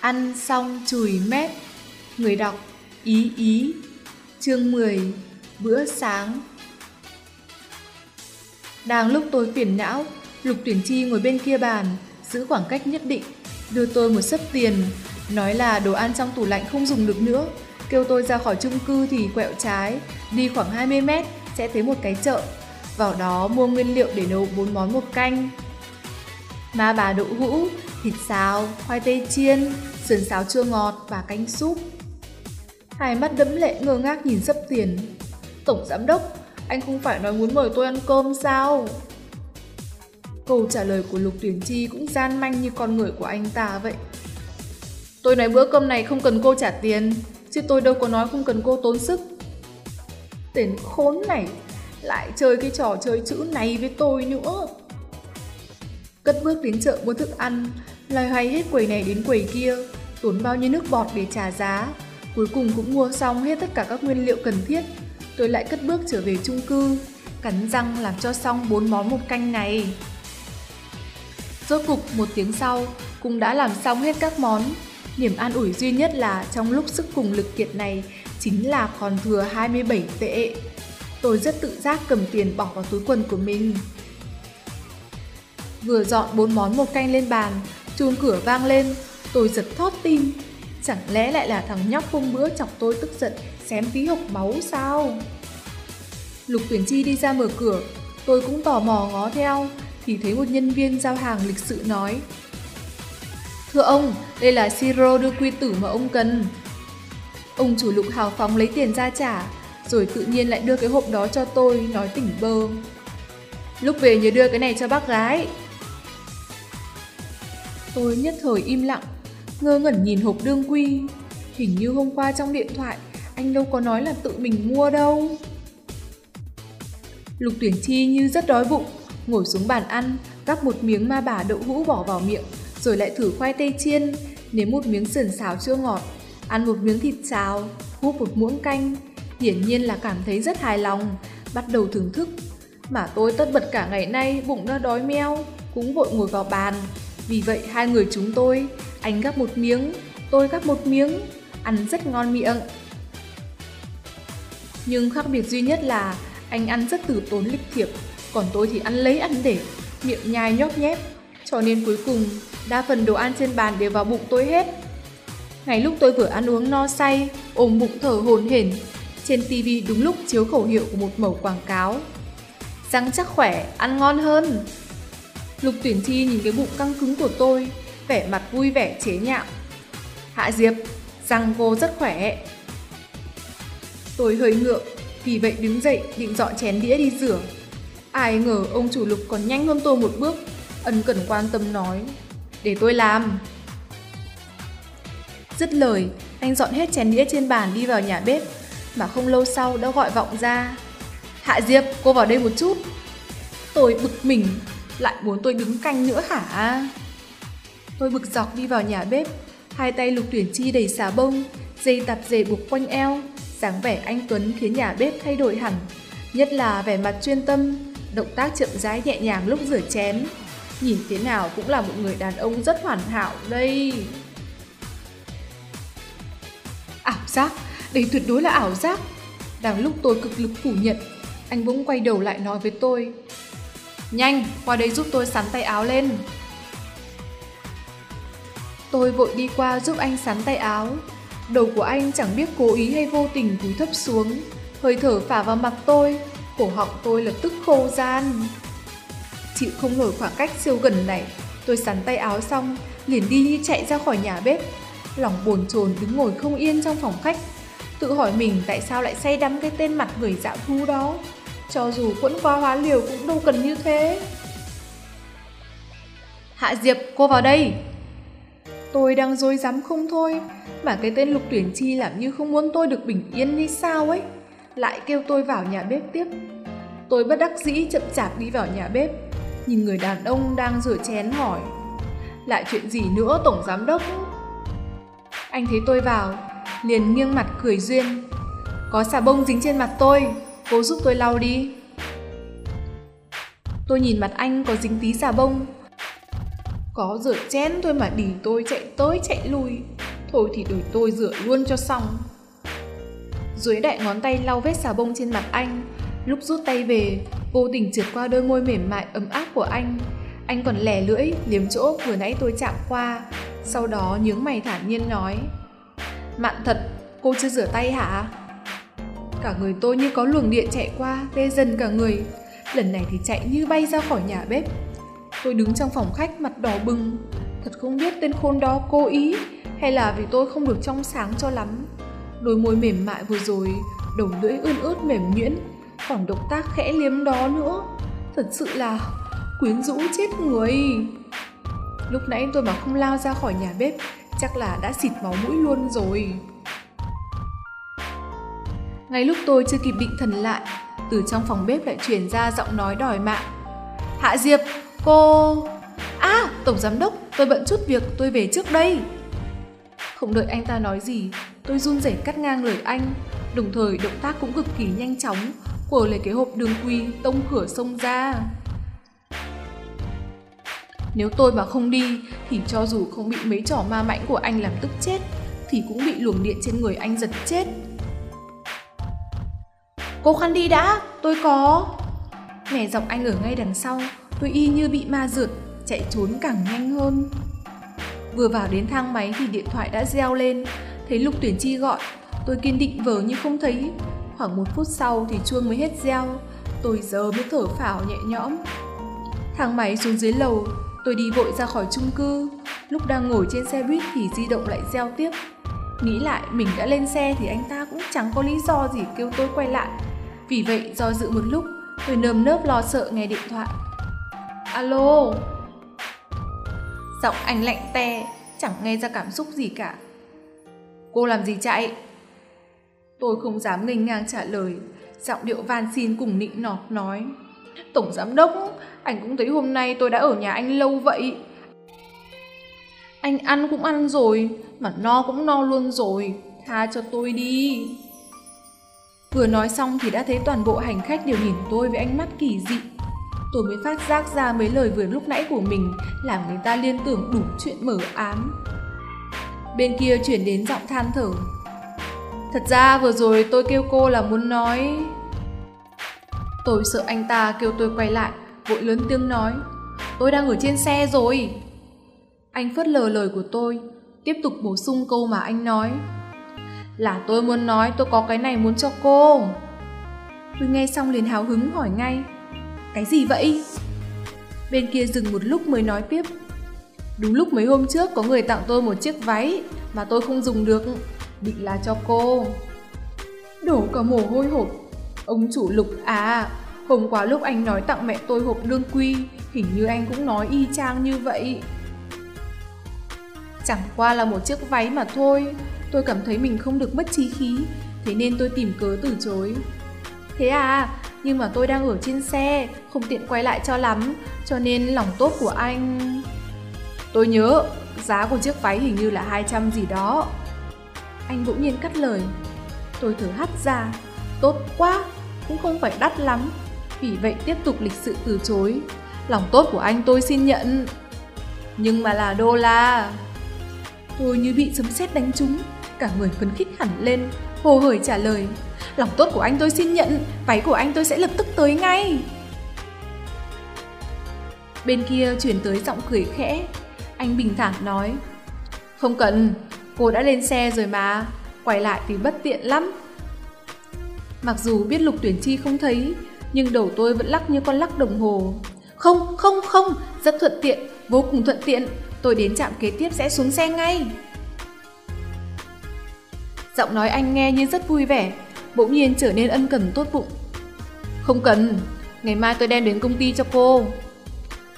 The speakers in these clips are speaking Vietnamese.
Ăn xong chùi mép. Người đọc Ý Ý. Chương 10. Bữa sáng. Đang lúc tôi phiền não, Lục Tuyển Chi ngồi bên kia bàn, giữ khoảng cách nhất định, đưa tôi một sấp tiền, nói là đồ ăn trong tủ lạnh không dùng được nữa, kêu tôi ra khỏi chung cư thì quẹo trái, đi khoảng 20 mét sẽ thấy một cái chợ, vào đó mua nguyên liệu để nấu bốn món một canh. Ma bà đậu hũ, thịt xào, khoai tây chiên, sườn xào chua ngọt và canh súp. Hai mắt đẫm lệ ngơ ngác nhìn sấp tiền. Tổng giám đốc, anh không phải nói muốn mời tôi ăn cơm sao? Câu trả lời của Lục Tuyển Chi cũng gian manh như con người của anh ta vậy. Tôi nói bữa cơm này không cần cô trả tiền, chứ tôi đâu có nói không cần cô tốn sức. Tên khốn này lại chơi cái trò chơi chữ này với tôi nữa. Cất bước đến chợ mua thức ăn, loay hoay hết quầy này đến quầy kia, tốn bao nhiêu nước bọt để trả giá. Cuối cùng cũng mua xong hết tất cả các nguyên liệu cần thiết. Tôi lại cất bước trở về chung cư, cắn răng làm cho xong bốn món một canh này. Rốt cục một tiếng sau, cũng đã làm xong hết các món. Niềm an ủi duy nhất là trong lúc sức cùng lực kiệt này chính là còn thừa 27 tệ. Tôi rất tự giác cầm tiền bỏ vào túi quần của mình. Vừa dọn bốn món một canh lên bàn, chuông cửa vang lên, tôi giật thót tim. Chẳng lẽ lại là thằng nhóc hôm bữa chọc tôi tức giận, xém tí hộc máu sao? Lục tuyển chi đi ra mở cửa, tôi cũng tò mò ngó theo, thì thấy một nhân viên giao hàng lịch sự nói. Thưa ông, đây là siro đưa quy tử mà ông cần. Ông chủ lục hào phóng lấy tiền ra trả, rồi tự nhiên lại đưa cái hộp đó cho tôi, nói tỉnh bơ. Lúc về nhớ đưa cái này cho bác gái. Tôi nhất thời im lặng, ngơ ngẩn nhìn hộp đương quy. Hình như hôm qua trong điện thoại, anh đâu có nói là tự mình mua đâu. Lục tuyển chi như rất đói bụng, ngồi xuống bàn ăn, gắp một miếng ma bà đậu hũ bỏ vào miệng, rồi lại thử khoai tây chiên, nếm một miếng sườn xào chua ngọt, ăn một miếng thịt xào, hút một muỗng canh. Hiển nhiên là cảm thấy rất hài lòng, bắt đầu thưởng thức. Mà tôi tất bật cả ngày nay, bụng đã đói meo, cũng vội ngồi vào bàn. Vì vậy hai người chúng tôi, anh gắp một miếng, tôi gắp một miếng, ăn rất ngon miệng. Nhưng khác biệt duy nhất là anh ăn rất tử tốn lịch thiệp, còn tôi thì ăn lấy ăn để, miệng nhai nhóp nhép, cho nên cuối cùng đa phần đồ ăn trên bàn đều vào bụng tôi hết. Ngày lúc tôi vừa ăn uống no say, ôm bụng thở hồn hển, trên tivi đúng lúc chiếu khẩu hiệu của một mẩu quảng cáo. Răng chắc khỏe, ăn ngon hơn. Lục tuyển thi nhìn cái bụng căng cứng của tôi, vẻ mặt vui vẻ chế nhạo. Hạ Diệp, răng cô rất khỏe. Tôi hơi ngượng, vì vậy đứng dậy định dọn chén đĩa đi rửa. Ai ngờ ông chủ lục còn nhanh hơn tôi một bước, ân cần quan tâm nói. Để tôi làm. Dứt lời, anh dọn hết chén đĩa trên bàn đi vào nhà bếp, mà không lâu sau đã gọi vọng ra. Hạ Diệp, cô vào đây một chút. Tôi bực mình, lại muốn tôi đứng canh nữa hả? Tôi bực dọc đi vào nhà bếp, hai tay lục tuyển chi đầy xà bông, dây tạp dề buộc quanh eo, dáng vẻ anh Tuấn khiến nhà bếp thay đổi hẳn, nhất là vẻ mặt chuyên tâm, động tác chậm rãi nhẹ nhàng lúc rửa chén. Nhìn thế nào cũng là một người đàn ông rất hoàn hảo đây. Ảo giác, đây tuyệt đối là ảo giác. Đang lúc tôi cực lực phủ nhận, anh bỗng quay đầu lại nói với tôi. Nhanh, qua đây giúp tôi sắn tay áo lên. Tôi vội đi qua giúp anh sắn tay áo. Đầu của anh chẳng biết cố ý hay vô tình cúi thấp xuống, hơi thở phả vào mặt tôi, cổ họng tôi lập tức khô gian. Chịu không nổi khoảng cách siêu gần này, tôi sắn tay áo xong, liền đi như chạy ra khỏi nhà bếp. Lòng buồn chồn đứng ngồi không yên trong phòng khách, tự hỏi mình tại sao lại say đắm cái tên mặt người dạo thu đó. Cho dù quẫn qua hóa liều cũng đâu cần như thế. Hạ Diệp, cô vào đây. Tôi đang dối rắm không thôi, mà cái tên lục tuyển chi làm như không muốn tôi được bình yên như sao ấy. Lại kêu tôi vào nhà bếp tiếp. Tôi bất đắc dĩ chậm chạp đi vào nhà bếp, nhìn người đàn ông đang rửa chén hỏi. Lại chuyện gì nữa tổng giám đốc? Anh thấy tôi vào, liền nghiêng mặt cười duyên. Có xà bông dính trên mặt tôi, cô giúp tôi lau đi. Tôi nhìn mặt anh có dính tí xà bông. Có rửa chén thôi mà đỉ tôi chạy tới chạy lui. Thôi thì đổi tôi rửa luôn cho xong. Dưới đại ngón tay lau vết xà bông trên mặt anh, lúc rút tay về, vô tình trượt qua đôi môi mềm mại ấm áp của anh. Anh còn lẻ lưỡi, liếm chỗ vừa nãy tôi chạm qua, sau đó nhướng mày thản nhiên nói. Mạn thật, cô chưa rửa tay hả? Cả người tôi như có luồng điện chạy qua, tê dần cả người. Lần này thì chạy như bay ra khỏi nhà bếp. Tôi đứng trong phòng khách mặt đỏ bừng. Thật không biết tên khôn đó cố ý hay là vì tôi không được trong sáng cho lắm. Đôi môi mềm mại vừa rồi, đầu lưỡi ươn ướt mềm nhuyễn, còn động tác khẽ liếm đó nữa. Thật sự là quyến rũ chết người. Lúc nãy tôi mà không lao ra khỏi nhà bếp, chắc là đã xịt máu mũi luôn rồi. Ngay lúc tôi chưa kịp định thần lại, từ trong phòng bếp lại truyền ra giọng nói đòi mạng. Hạ Diệp, cô... À, Tổng Giám Đốc, tôi bận chút việc, tôi về trước đây. Không đợi anh ta nói gì, tôi run rẩy cắt ngang lời anh, đồng thời động tác cũng cực kỳ nhanh chóng, của lấy cái hộp đường quy tông cửa sông ra. Nếu tôi mà không đi, thì cho dù không bị mấy trò ma mãnh của anh làm tức chết, thì cũng bị luồng điện trên người anh giật chết. Cô khăn đi đã, tôi có. Mẹ giọng anh ở ngay đằng sau, tôi y như bị ma rượt, chạy trốn càng nhanh hơn. Vừa vào đến thang máy thì điện thoại đã reo lên, thấy Lục Tuyển Chi gọi, tôi kiên định vờ như không thấy. Khoảng một phút sau thì chuông mới hết reo, tôi giờ mới thở phào nhẹ nhõm. Thang máy xuống dưới lầu, tôi đi vội ra khỏi chung cư. Lúc đang ngồi trên xe buýt thì di động lại reo tiếp. Nghĩ lại mình đã lên xe thì anh ta cũng chẳng có lý do gì kêu tôi quay lại. Vì vậy do dự một lúc, tôi nơm nớp lo sợ nghe điện thoại. Alo? Giọng anh lạnh te, chẳng nghe ra cảm xúc gì cả. Cô làm gì chạy? Tôi không dám nghênh ngang trả lời, giọng điệu van xin cùng nịnh nọt nói. Tổng giám đốc, anh cũng thấy hôm nay tôi đã ở nhà anh lâu vậy. Anh ăn cũng ăn rồi, mà no cũng no luôn rồi, tha cho tôi đi. Vừa nói xong thì đã thấy toàn bộ hành khách đều nhìn tôi với ánh mắt kỳ dị. Tôi mới phát giác ra mấy lời vừa lúc nãy của mình làm người ta liên tưởng đủ chuyện mở ám. Bên kia chuyển đến giọng than thở. Thật ra vừa rồi tôi kêu cô là muốn nói... Tôi sợ anh ta kêu tôi quay lại, vội lớn tiếng nói. Tôi đang ở trên xe rồi. Anh phớt lờ lời của tôi, tiếp tục bổ sung câu mà anh nói. Là tôi muốn nói tôi có cái này muốn cho cô. Tôi nghe xong liền hào hứng hỏi ngay. Cái gì vậy? Bên kia dừng một lúc mới nói tiếp. Đúng lúc mấy hôm trước có người tặng tôi một chiếc váy mà tôi không dùng được, định là cho cô. Đổ cả mồ hôi hột. Ông chủ lục à, hôm qua lúc anh nói tặng mẹ tôi hộp lương quy, hình như anh cũng nói y chang như vậy. Chẳng qua là một chiếc váy mà thôi, tôi cảm thấy mình không được mất trí khí, thế nên tôi tìm cớ từ chối. Thế à, nhưng mà tôi đang ở trên xe, không tiện quay lại cho lắm, cho nên lòng tốt của anh... Tôi nhớ, giá của chiếc váy hình như là 200 gì đó. Anh bỗng nhiên cắt lời. Tôi thở hắt ra, tốt quá, cũng không phải đắt lắm. Vì vậy tiếp tục lịch sự từ chối. Lòng tốt của anh tôi xin nhận. Nhưng mà là đô la. Tôi như bị sấm sét đánh trúng, cả người phấn khích hẳn lên, hồ hởi trả lời. Lòng tốt của anh tôi xin nhận, váy của anh tôi sẽ lập tức tới ngay. Bên kia chuyển tới giọng cười khẽ, anh bình thản nói. Không cần, cô đã lên xe rồi mà, quay lại thì bất tiện lắm. Mặc dù biết lục tuyển chi không thấy, nhưng đầu tôi vẫn lắc như con lắc đồng hồ. Không, không, không, rất thuận tiện, vô cùng thuận tiện, tôi đến trạm kế tiếp sẽ xuống xe ngay. Giọng nói anh nghe như rất vui vẻ, bỗng nhiên trở nên ân cần tốt bụng. Không cần, ngày mai tôi đem đến công ty cho cô.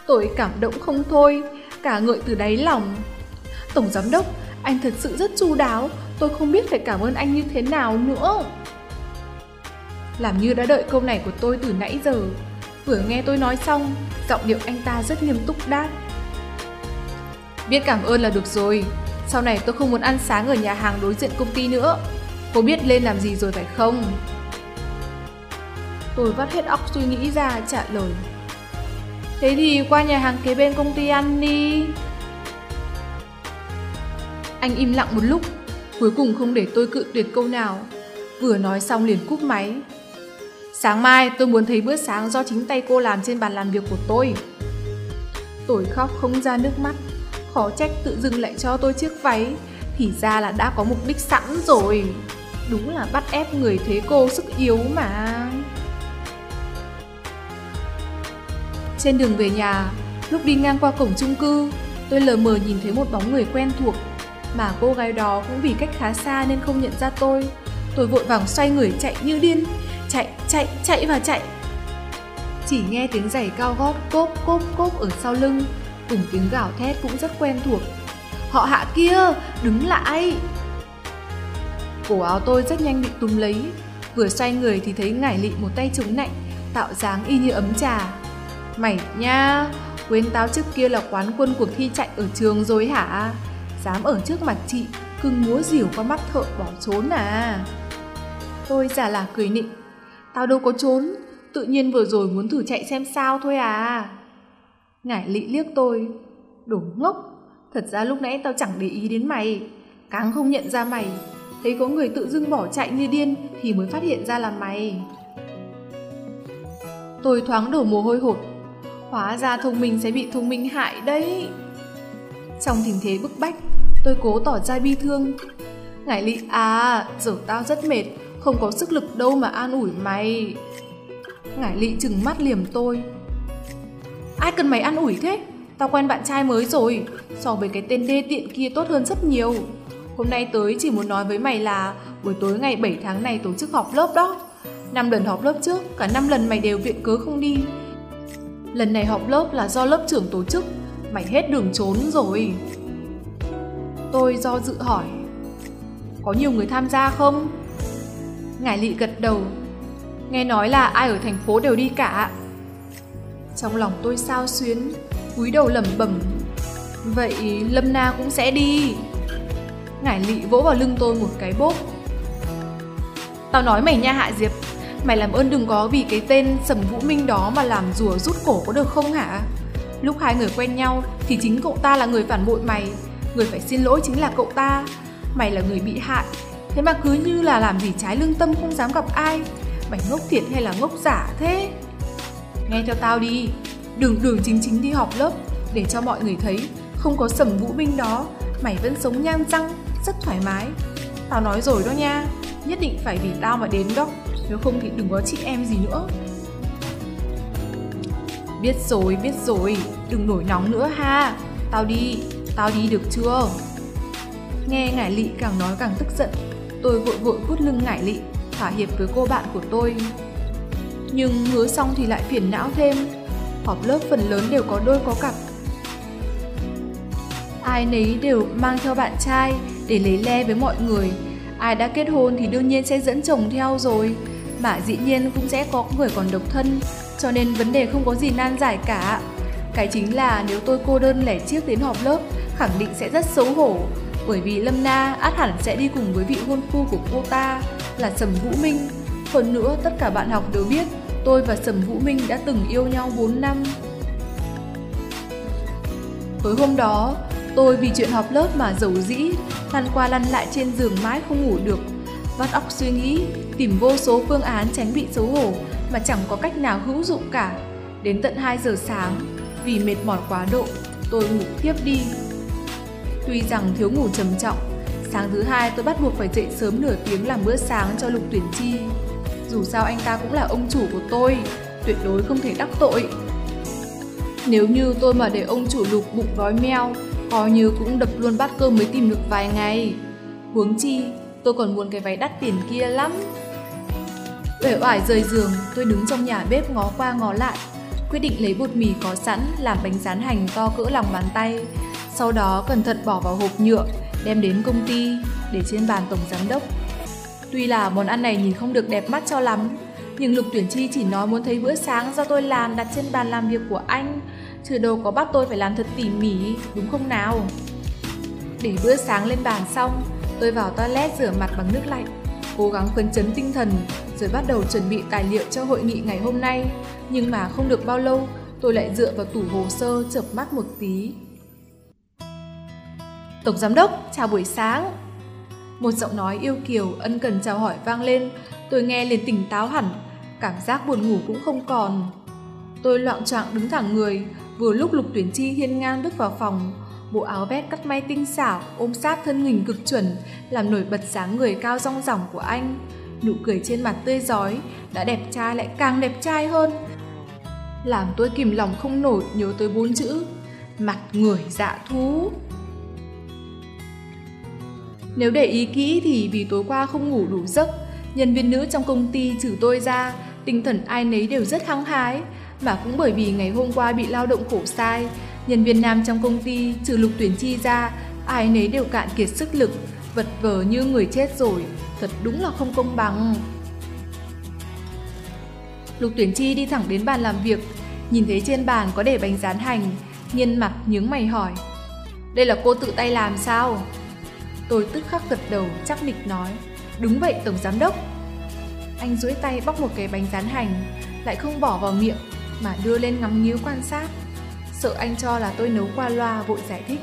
Tôi cảm động không thôi, cả ngợi từ đáy lòng. Tổng giám đốc, anh thật sự rất chu đáo, tôi không biết phải cảm ơn anh như thế nào nữa. Làm như đã đợi câu này của tôi từ nãy giờ. Vừa nghe tôi nói xong, giọng điệu anh ta rất nghiêm túc đáp. Biết cảm ơn là được rồi, sau này tôi không muốn ăn sáng ở nhà hàng đối diện công ty nữa. Cô biết lên làm gì rồi phải không? Tôi vắt hết óc suy nghĩ ra trả lời. Thế thì qua nhà hàng kế bên công ty ăn đi. Anh im lặng một lúc, cuối cùng không để tôi cự tuyệt câu nào. Vừa nói xong liền cúp máy. Sáng mai tôi muốn thấy bữa sáng do chính tay cô làm trên bàn làm việc của tôi. Tôi khóc không ra nước mắt, khó trách tự dưng lại cho tôi chiếc váy, thì ra là đã có mục đích sẵn rồi. Đúng là bắt ép người thế cô sức yếu mà. Trên đường về nhà, lúc đi ngang qua cổng chung cư, tôi lờ mờ nhìn thấy một bóng người quen thuộc, mà cô gái đó cũng vì cách khá xa nên không nhận ra tôi. Tôi vội vàng xoay người chạy như điên, chạy, chạy, chạy và chạy. Chỉ nghe tiếng giày cao gót cốp cốp cốp ở sau lưng, cùng tiếng gào thét cũng rất quen thuộc. Họ hạ kia, đứng lại! Cổ áo tôi rất nhanh bị túm lấy, vừa xoay người thì thấy ngải lị một tay chống nạnh, tạo dáng y như ấm trà. Mày nha, quên tao trước kia là quán quân cuộc thi chạy ở trường rồi hả? Dám ở trước mặt chị, cưng múa dìu qua mắt thợ bỏ trốn à? Tôi giả là cười nịnh. Tao đâu có trốn, tự nhiên vừa rồi muốn thử chạy xem sao thôi à. Ngải lị liếc tôi. Đồ ngốc, thật ra lúc nãy tao chẳng để ý đến mày. Càng không nhận ra mày, thấy có người tự dưng bỏ chạy như điên thì mới phát hiện ra là mày. Tôi thoáng đổ mồ hôi hột. Hóa ra thông minh sẽ bị thông minh hại đấy. Trong tình thế bức bách, tôi cố tỏ ra bi thương. Ngải lị à, giờ tao rất mệt, không có sức lực đâu mà an ủi mày. Ngải lị chừng mắt liềm tôi. Ai cần mày an ủi thế? Tao quen bạn trai mới rồi, so với cái tên đê tiện kia tốt hơn rất nhiều. Hôm nay tới chỉ muốn nói với mày là buổi tối ngày 7 tháng này tổ chức họp lớp đó. Năm lần họp lớp trước, cả năm lần mày đều viện cớ không đi. Lần này họp lớp là do lớp trưởng tổ chức, mày hết đường trốn rồi. Tôi do dự hỏi, có nhiều người tham gia không? Ngải lị gật đầu, nghe nói là ai ở thành phố đều đi cả. Trong lòng tôi sao xuyến, cúi đầu lẩm bẩm, vậy Lâm Na cũng sẽ đi. Ngải lị vỗ vào lưng tôi một cái bốp. Tao nói mày nha Hạ Diệp, mày làm ơn đừng có vì cái tên Sầm Vũ Minh đó mà làm rùa rút cổ có được không hả? Lúc hai người quen nhau thì chính cậu ta là người phản bội mày, người phải xin lỗi chính là cậu ta. Mày là người bị hại, thế mà cứ như là làm gì trái lương tâm không dám gặp ai. Mày ngốc thiệt hay là ngốc giả thế? Nghe theo tao đi, đường đường chính chính đi học lớp để cho mọi người thấy không có Sầm Vũ Minh đó, mày vẫn sống nhang răng, rất thoải mái. Tao nói rồi đó nha, nhất định phải vì tao mà đến đó, nếu không thì đừng có chị em gì nữa. Biết rồi, biết rồi, đừng nổi nóng nữa ha. Tao đi, tao đi được chưa? Nghe ngải lị càng nói càng tức giận, tôi vội vội vuốt lưng ngải lị, thỏa hiệp với cô bạn của tôi. Nhưng hứa xong thì lại phiền não thêm, họp lớp phần lớn đều có đôi có cặp. Ai nấy đều mang theo bạn trai để lấy le với mọi người. Ai đã kết hôn thì đương nhiên sẽ dẫn chồng theo rồi, mà dĩ nhiên cũng sẽ có người còn độc thân, cho nên vấn đề không có gì nan giải cả. Cái chính là nếu tôi cô đơn lẻ chiếc đến họp lớp, khẳng định sẽ rất xấu hổ, bởi vì Lâm Na át hẳn sẽ đi cùng với vị hôn phu của cô ta là Sầm Vũ Minh. Hơn nữa, tất cả bạn học đều biết tôi và Sầm Vũ Minh đã từng yêu nhau 4 năm. Tối hôm đó, tôi vì chuyện họp lớp mà giàu dĩ, lăn qua lăn lại trên giường mãi không ngủ được. Vắt óc suy nghĩ, tìm vô số phương án tránh bị xấu hổ mà chẳng có cách nào hữu dụng cả. Đến tận 2 giờ sáng, vì mệt mỏi quá độ, tôi ngủ tiếp đi. Tuy rằng thiếu ngủ trầm trọng, sáng thứ hai tôi bắt buộc phải dậy sớm nửa tiếng làm bữa sáng cho Lục Tuyển Chi. Dù sao anh ta cũng là ông chủ của tôi, tuyệt đối không thể đắc tội. Nếu như tôi mà để ông chủ Lục bụng vói meo, coi như cũng đập luôn bát cơm mới tìm được vài ngày. Huống chi, tôi còn muốn cái váy đắt tiền kia lắm. Uể oải rời giường, tôi đứng trong nhà bếp ngó qua ngó lại, quyết định lấy bột mì có sẵn làm bánh rán hành to cỡ lòng bàn tay, sau đó cẩn thận bỏ vào hộp nhựa, đem đến công ty để trên bàn tổng giám đốc. Tuy là món ăn này nhìn không được đẹp mắt cho lắm, nhưng Lục Tuyển Chi chỉ nói muốn thấy bữa sáng do tôi làm đặt trên bàn làm việc của anh, chứ đồ có bắt tôi phải làm thật tỉ mỉ, đúng không nào? Để bữa sáng lên bàn xong, tôi vào toilet rửa mặt bằng nước lạnh, cố gắng phấn chấn tinh thần, rồi bắt đầu chuẩn bị tài liệu cho hội nghị ngày hôm nay. Nhưng mà không được bao lâu, tôi lại dựa vào tủ hồ sơ chợp mắt một tí. Tổng giám đốc, chào buổi sáng. Một giọng nói yêu kiều ân cần chào hỏi vang lên, tôi nghe liền tỉnh táo hẳn, cảm giác buồn ngủ cũng không còn. Tôi loạn choạng đứng thẳng người, vừa lúc Lục Tuyển Chi hiên ngang bước vào phòng, bộ áo vest cắt may tinh xảo ôm sát thân hình cực chuẩn, làm nổi bật dáng người cao rong ròng của anh. Nụ cười trên mặt tươi giói, đã đẹp trai lại càng đẹp trai hơn. Làm tôi kìm lòng không nổi nhớ tới bốn chữ, mặt người dạ thú. Nếu để ý kỹ thì vì tối qua không ngủ đủ giấc, nhân viên nữ trong công ty trừ tôi ra, tinh thần ai nấy đều rất hăng hái, mà cũng bởi vì ngày hôm qua bị lao động khổ sai, nhân viên nam trong công ty trừ lục tuyển chi ra, ai nấy đều cạn kiệt sức lực, vật vờ như người chết rồi, thật đúng là không công bằng. Lục tuyển chi đi thẳng đến bàn làm việc, nhìn thấy trên bàn có để bánh rán hành, nghiên mặt nhướng mày hỏi. Đây là cô tự tay làm sao? Tôi tức khắc gật đầu chắc nịch nói. Đúng vậy tổng giám đốc. Anh duỗi tay bóc một cái bánh rán hành, lại không bỏ vào miệng mà đưa lên ngắm nghíu quan sát. Sợ anh cho là tôi nấu qua loa vội giải thích.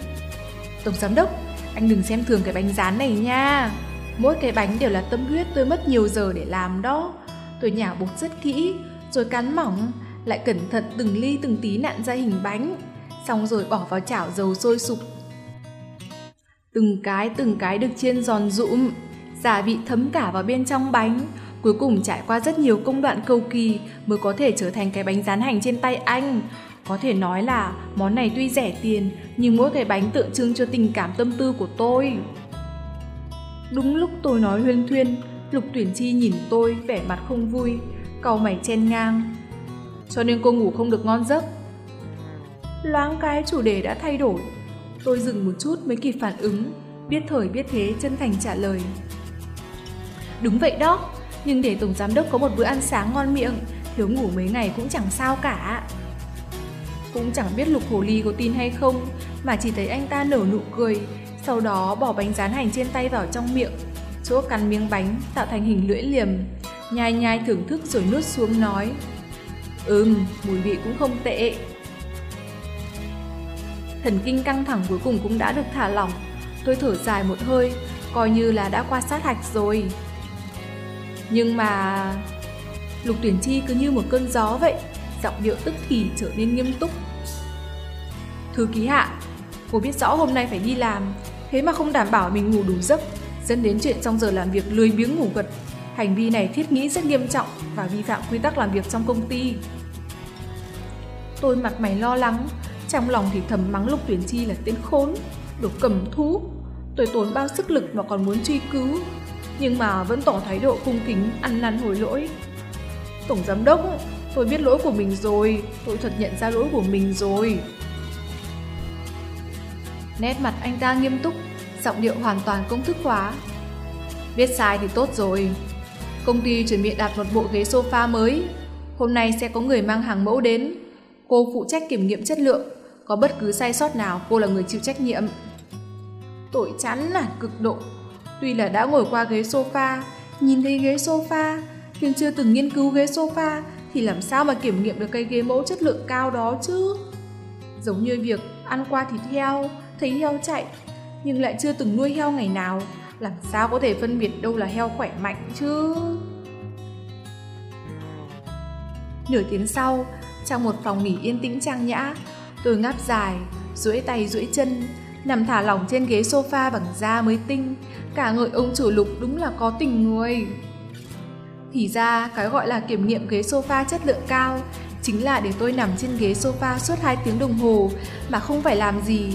Tổng giám đốc, anh đừng xem thường cái bánh rán này nha. Mỗi cái bánh đều là tâm huyết tôi mất nhiều giờ để làm đó. Tôi nhả bột rất kỹ, rồi cắn mỏng, lại cẩn thận từng ly từng tí nặn ra hình bánh, xong rồi bỏ vào chảo dầu sôi sục. Từng cái từng cái được chiên giòn rụm, gia vị thấm cả vào bên trong bánh, cuối cùng trải qua rất nhiều công đoạn cầu kỳ mới có thể trở thành cái bánh rán hành trên tay anh. Có thể nói là món này tuy rẻ tiền nhưng mỗi cái bánh tượng trưng cho tình cảm tâm tư của tôi. Đúng lúc tôi nói huyên thuyên, Lục Tuyển Chi nhìn tôi vẻ mặt không vui, cau mày chen ngang. Cho nên cô ngủ không được ngon giấc. Loáng cái chủ đề đã thay đổi. Tôi dừng một chút mới kịp phản ứng, biết thời biết thế chân thành trả lời. Đúng vậy đó, nhưng để Tổng Giám Đốc có một bữa ăn sáng ngon miệng, thiếu ngủ mấy ngày cũng chẳng sao cả. Cũng chẳng biết Lục Hồ Ly có tin hay không, mà chỉ thấy anh ta nở nụ cười, sau đó bỏ bánh rán hành trên tay vào trong miệng, chỗ cắn miếng bánh tạo thành hình lưỡi liềm, nhai nhai thưởng thức rồi nuốt xuống nói. Ừm, mùi vị cũng không tệ. Thần kinh căng thẳng cuối cùng cũng đã được thả lỏng, tôi thở dài một hơi, coi như là đã qua sát hạch rồi. Nhưng mà... Lục tuyển chi cứ như một cơn gió vậy, giọng điệu tức thì trở nên nghiêm túc. Thư ký hạ, cô biết rõ hôm nay phải đi làm, thế mà không đảm bảo mình ngủ đủ giấc, dẫn đến chuyện trong giờ làm việc lười biếng ngủ gật. Hành vi này thiết nghĩ rất nghiêm trọng và vi phạm quy tắc làm việc trong công ty. Tôi mặt mày lo lắng, trong lòng thì thầm mắng Lục Tuyển Chi là tên khốn, đồ cầm thú. Tôi tốn bao sức lực mà còn muốn truy cứu, nhưng mà vẫn tỏ thái độ cung kính, ăn năn hối lỗi. Tổng giám đốc, tôi biết lỗi của mình rồi, tôi thật nhận ra lỗi của mình rồi. Nét mặt anh ta nghiêm túc, giọng điệu hoàn toàn công thức hóa. Biết sai thì tốt rồi. Công ty chuẩn bị đặt một bộ ghế sofa mới. Hôm nay sẽ có người mang hàng mẫu đến. Cô phụ trách kiểm nghiệm chất lượng. Có bất cứ sai sót nào cô là người chịu trách nhiệm. Tội chán là cực độ. Tuy là đã ngồi qua ghế sofa, nhìn thấy ghế sofa, nhưng chưa từng nghiên cứu ghế sofa thì làm sao mà kiểm nghiệm được cây ghế mẫu chất lượng cao đó chứ? Giống như việc ăn qua thịt heo, thấy heo chạy, nhưng lại chưa từng nuôi heo ngày nào, làm sao có thể phân biệt đâu là heo khỏe mạnh chứ? Nửa tiếng sau, trong một phòng nghỉ yên tĩnh trang nhã, tôi ngáp dài, duỗi tay duỗi chân, nằm thả lỏng trên ghế sofa bằng da mới tinh, cả người ông chủ lục đúng là có tình người. Thì ra, cái gọi là kiểm nghiệm ghế sofa chất lượng cao chính là để tôi nằm trên ghế sofa suốt 2 tiếng đồng hồ mà không phải làm gì.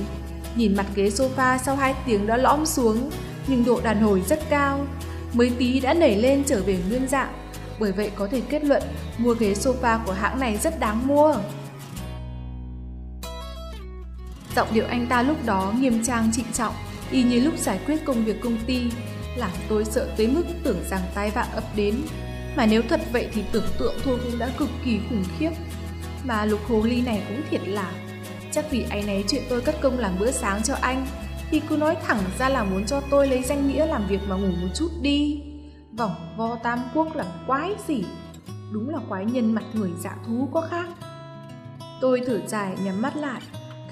Nhìn mặt ghế sofa sau 2 tiếng đã lõm xuống, nhưng độ đàn hồi rất cao, mấy tí đã nảy lên trở về nguyên dạng. Bởi vậy có thể kết luận mua ghế sofa của hãng này rất đáng mua. Giọng điệu anh ta lúc đó nghiêm trang trịnh trọng, y như lúc giải quyết công việc công ty, làm tôi sợ tới mức tưởng rằng tai vạ ập đến. Mà nếu thật vậy thì tưởng tượng thôi cũng đã cực kỳ khủng khiếp. Mà lục hồ ly này cũng thiệt là, chắc vì ấy nấy chuyện tôi cất công làm bữa sáng cho anh, thì cứ nói thẳng ra là muốn cho tôi lấy danh nghĩa làm việc mà ngủ một chút đi. Vòng vo tam quốc là quái gì? Đúng là quái nhân mặt người dạ thú có khác. Tôi thở dài nhắm mắt lại,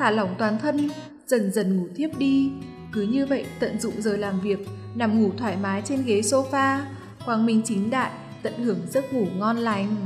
thả lỏng toàn thân, dần dần ngủ thiếp đi. Cứ như vậy tận dụng giờ làm việc, nằm ngủ thoải mái trên ghế sofa, quang minh chính đại, tận hưởng giấc ngủ ngon lành.